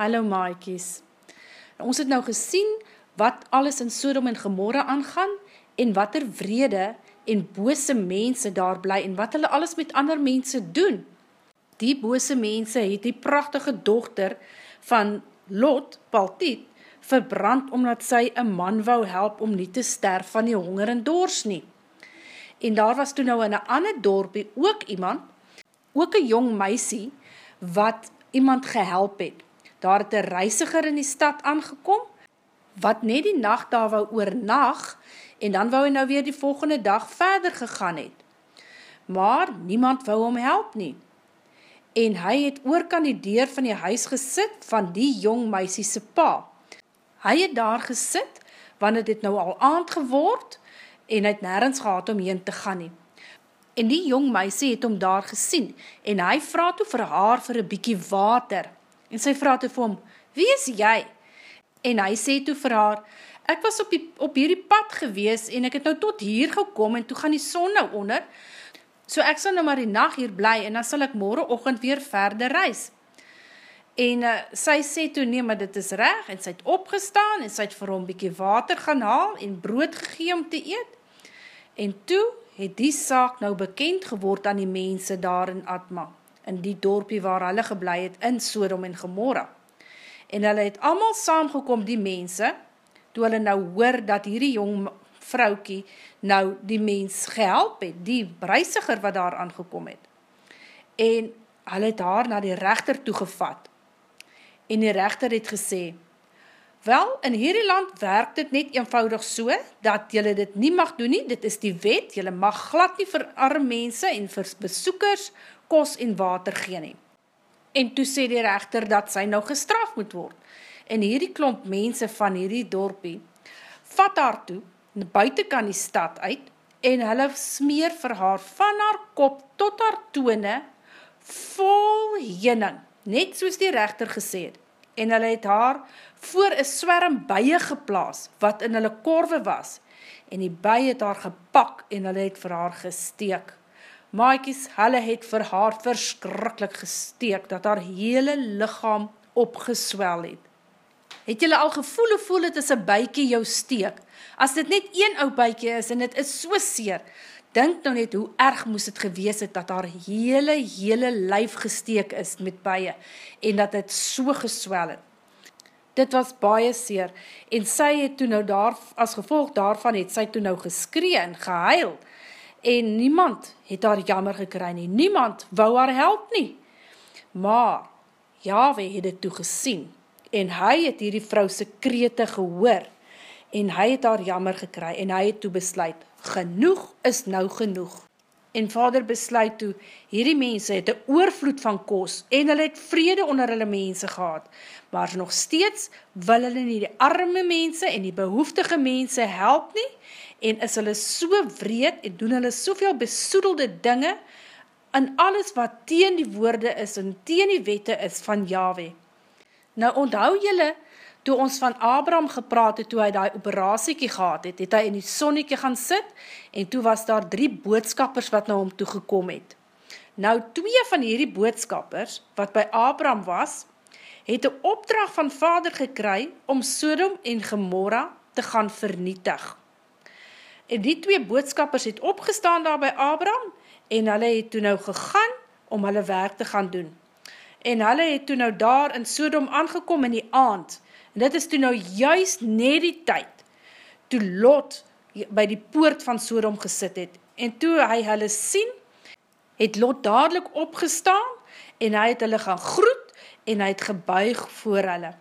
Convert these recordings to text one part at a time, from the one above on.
Hallo maaikies. Ons het nou gesien wat alles in Sodom en Gomorra aangaan en wat er vrede en bose mense daar bly en wat hulle alles met ander mense doen. Die bose mense het die prachtige dochter van Lot, Paltiet, verbrand omdat sy een man wou help om nie te sterf van die honger en doors nie. En daar was toen nou in een ander dorpie ook iemand, ook een jong meisie, wat iemand gehelp het. Daar het een reisiger in die stad aangekom, wat net die nacht daar wou oornag, en dan wou hy nou weer die volgende dag verder gegaan het. Maar niemand wou hom help nie. En hy het oor kan die deur van die huis gesit van die jong meisiese pa. Hy het daar gesit, want het het nou al aand geword, en hy het nergens gehad om heen te gaan nie. En die jong meisie het hom daar gesien, en hy vraag toe vir haar vir een bykie water, en sy vraag toe vir hom, wie is jy? En hy sê toe vir haar, ek was op, die, op hierdie pad gewees, en ek het nou tot hier gekom, en toe gaan die son nou onder, so ek sal nou maar die nacht hier bly, en dan sal ek morgenochtend weer verder reis. En uh, sy sê toe, nee, maar dit is reg, en sy het opgestaan, en sy het vir hom bykie water gaan haal, en brood gegee om te eet, en toe het die saak nou bekend geword aan die mense daar in Atma, in die dorpie waar hulle geblei het, in Sodom en Gomorra. En hulle het allemaal saamgekom, die mense, toe hulle nou hoor dat hierdie jong vroukie nou die mens gehelp het, die reisiger wat daar aangekom het. En hulle het haar na die rechter toegevat. En die rechter het gesê, Wel, in hierdie land werk dit net eenvoudig so, dat jylle dit nie mag doen nie, dit is die wet, jylle mag glad nie vir arme mense en vir besoekers kos en water gee nie. En toe sê die rechter dat sy nou gestraf moet word. En hierdie klomp mense van hierdie dorpie, vat haar toe, buiten kan die stad uit, en hulle smeer vir haar van haar kop tot haar tone, vol jening, net soos die rechter gesê het. En hulle het haar voor een swerm bye geplaas, wat in hulle korwe was, en die bye het haar gepak, en hulle het vir haar gesteek. Maaikies, hulle het vir haar verskrikkelijk gesteek, dat haar hele lichaam opgeswel het. Het julle al gevoel, voel het is een bykie jou steek? As dit net een ou bykie is, en het is so seer, denk nou net hoe erg moes het gewees het, dat haar hele, hele lyf gesteek is met bye, en dat het so geswel het. Dit was baie seer, en sy het toe nou daar, as gevolg daarvan het sy toe nou geskree en gehuil, en niemand het haar jammer gekry nie, niemand wou haar help nie. Maar, Yahweh het het toe gesien, en hy het hierdie vrouwse krete gehoor, en hy het haar jammer gekry, en hy het toe besluit, genoeg is nou genoeg. En vader besluit toe, hierdie mense het een oorvloed van kos en hulle het vrede onder hulle mense gehad, maar nog steeds wil hulle nie die arme mense en die behoeftige mense help nie en is hulle so wreed en doen hulle soveel besoedelde dinge in alles wat teen die woorde is en teen die wette is van Yahweh. Nou onthou julle, toe ons van Abraham gepraat het, toe hy die operasiekie gehad het, het hy in die sonniekie gaan sit, en toe was daar drie boodskappers wat na hom toegekom het. Nou, twee van hierdie boodskappers, wat by Abraham was, het een opdracht van vader gekry, om Sodom en Gomorra te gaan vernietig. En die twee boodskappers het opgestaan daar by Abraham, en hulle het toe nou gegaan, om hulle werk te gaan doen. En hulle het toe nou daar in Sodom aangekom in die aand, En dit is toe nou juist net die tyd, toe Lot by die poort van Sodom gesit het, en toe hy hulle sien, het Lot dadelijk opgestaan, en hy het hulle gaan groet, en hy het gebuig voor hulle.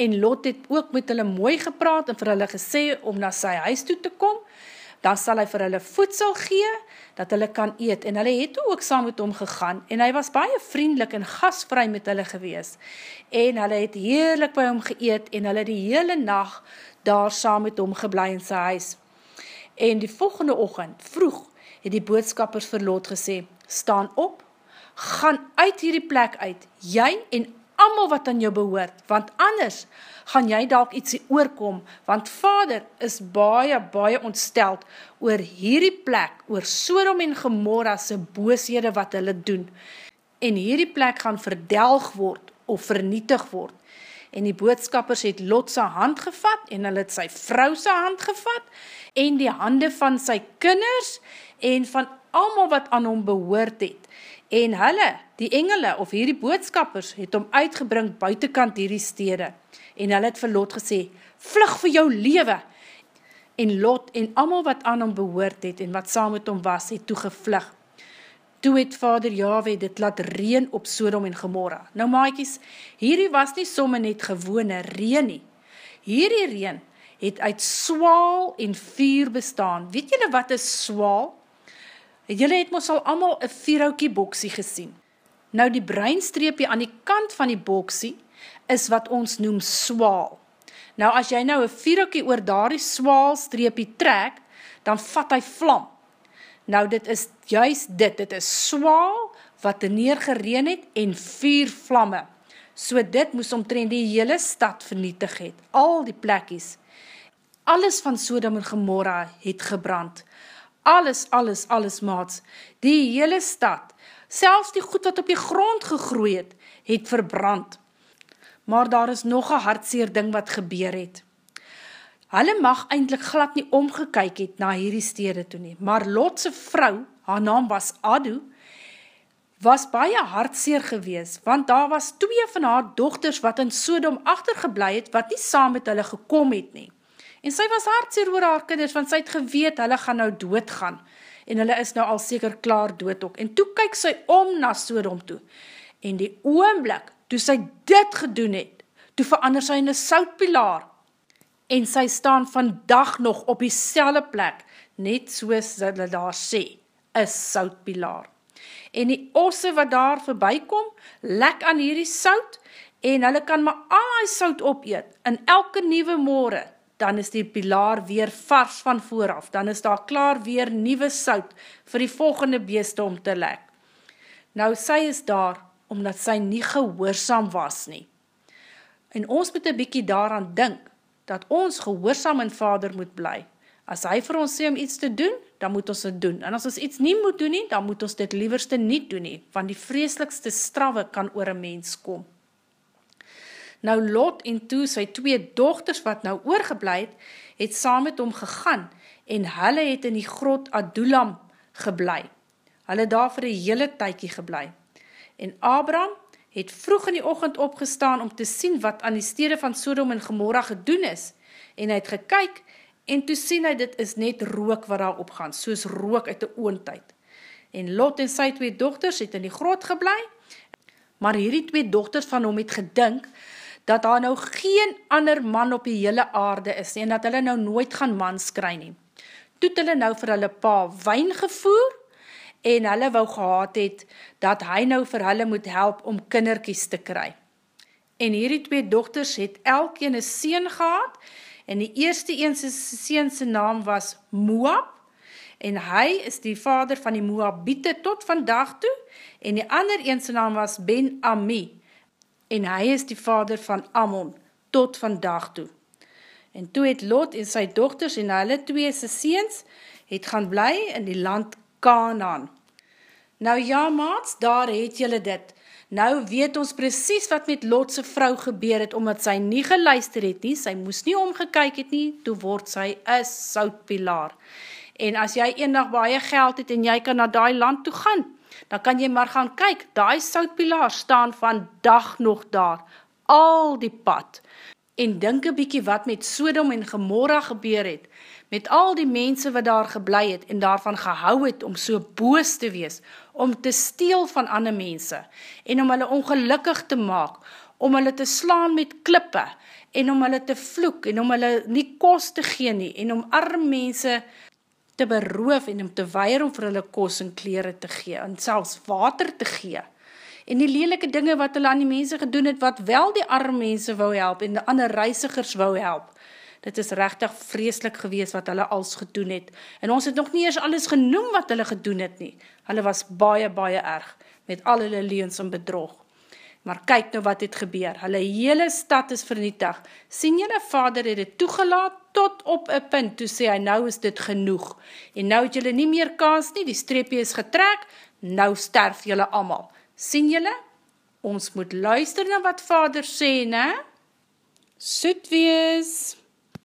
En Lot het ook met hulle mooi gepraat, en vir hulle gesê om na sy huis toe te kom, dan sal hy vir hulle voedsel gee, dat hulle kan eet, en hulle het ook saam met hom gegaan, en hy was baie vriendelik en gasvry met hulle gewees, en hulle het heerlik by hom geëet, en hulle die hele nacht daar saam met hom geblei in sy huis. En die volgende ochend, vroeg, het die boodskappers verloot gesê, staan op, gaan uit hierdie plek uit, jy en amal wat aan jou behoort, want anders gaan jy dalk ietsie oorkom, want vader is baie, baie ontsteld oor hierdie plek, oor Sodom en Gomorra se booshede wat hulle doen, en hierdie plek gaan verdelg word, of vernietig word. En die boodskappers het Lot sy hand gevat, en hulle het sy vrou sy hand gevat, en die hande van sy kinders, en van allemaal wat aan hom behoort het. En hulle, die engele, of hierdie boodskappers, het hom uitgebring buitenkant hierdie stede. En hulle het vir Lot gesê, vlug vir jou lewe, en Lot en amal wat aan hom behoort het en wat saam met hom was, het toegevlug. Toe het vader Yahweh dit laat reen op Sodom en Gomorra. Nou maaikies, hierdie was nie somme net gewone reen nie. Hierdie reen het uit swaal en vuur bestaan. Weet julle wat is swaal? Julle het ons al amal een vierhoukie boksie gesien. Nou die breinstreepje aan die kant van die boksie is wat ons noem swaal. Nou as jy nou een vierhoekie oor daar die swaal streepie trek, dan vat hy vlam. Nou dit is juist dit, dit is swaal wat neergereen het en vier vlamme. So dit moes omtrend die hele stad vernietig het, al die plekkies. Alles van Sodom en Gomorra het gebrand. Alles, alles, alles maats. Die hele stad, selfs die goed wat op die grond gegroeid het, het verbrand maar daar is nog een hartseer ding wat gebeur het. Hulle mag eindelijk glad nie omgekyk het na hierdie stede toe nie, maar Lotse vrou, haar naam was Adu, was baie hartseer gewees, want daar was twee van haar dochters wat in Sodom achtergeblei het, wat nie saam met hulle gekom het nie. En sy was hartseer oor haar kinders, want sy het geweet, hulle gaan nou doodgaan, en hulle is nou al seker klaar dood ook. En toe kyk sy om na Sodom toe, en die oomblik toe sy dit gedoen het, toe verander sy in een soutpilaar, en sy staan vandag nog op die selle plek, net soos hulle daar sê, een soutpilaar. En die osse wat daar voorbij kom, lek aan hierdie sout, en hulle kan maar al die sout opeet, in elke nieuwe moore, dan is die pilaar weer vars van vooraf, dan is daar klaar weer nieuwe sout, vir die volgende beeste om te lek. Nou sy is daar, omdat sy nie gehoorzaam was nie. En ons moet een bykie daaraan dink, dat ons gehoorzaam in vader moet bly. As hy vir ons sê om iets te doen, dan moet ons het doen. En as ons iets nie moet doen nie, dan moet ons dit lieverste nie doen nie, want die vreselikste straffe kan oor een mens kom. Nou Lot en toe sy twee dochters wat nou oorgebleid, het saam met hom gegaan en hulle het in die grot Adulam geblei. Hulle daar vir die hele tykie geblei. En Abraham het vroeg in die ochend opgestaan om te sien wat aan die stede van Sodom en Gomorra gedoen is. En hy het gekyk en toe sien hy dit is net rook wat daar opgaan, soos rook uit die oontijd. En Lot en sy twee dochters het in die grot geblei, maar hierdie twee dochters van hom het gedink dat daar nou geen ander man op die hele aarde is en dat hulle nou nooit gaan mans kry nie. Toet hulle nou vir hulle pa wijn gevoer en hulle wou gehad het, dat hy nou vir hulle moet help om kinderkies te kry. En hierdie twee dochters het elkeen een seen gehad, en die eerste eense seense naam was Moab, en hy is die vader van die Moabite tot vandag toe, en die ander eense naam was Ben Ami, en hy is die vader van Ammon tot vandag toe. En toe het Lot en sy dochters en hulle twee se seens het gaan bly in die land Kanaan. Nou ja maats, daar het julle dit. Nou weet ons precies wat met Lotse vrou gebeur het, omdat sy nie geluister het nie, sy moes nie omgekyk het nie, toe word sy een soutpilaar. En as jy een dag baie geld het en jy kan na die land toe gaan, dan kan jy maar gaan kyk, die soutpilaar staan van dag nog daar, al die pad. En dink een bykie wat met Sodom en Gomorra gebeur het, met al die mense wat daar geblei het en daarvan gehou het om so boos te wees, om te steel van ander mense en om hulle ongelukkig te maak, om hulle te slaan met klippe en om hulle te vloek en om hulle nie kost te gee nie en om arm mense te beroof en om te weier om vir hulle kost en kleren te gee en selfs water te gee. En die lelike dinge wat hulle aan die mense gedoen het wat wel die arm mense wou help en die ander reisigers wou help. Dit is rechtig vreselik gewees wat hulle als gedoen het, en ons het nog nie eers alles genoem wat hulle gedoen het nie, hulle was baie, baie erg, met al hulle leens en bedrog. Maar kyk nou wat het gebeur, hulle hele stad is vernietig, sien jylle vader het het toegelaat tot op een punt, toe sê hy nou is dit genoeg, en nou het jylle nie meer kaas nie, die streepje is getrek, nou sterf jylle allemaal. Sien jylle? Ons moet luister na wat vader sê, ne? Soet wees!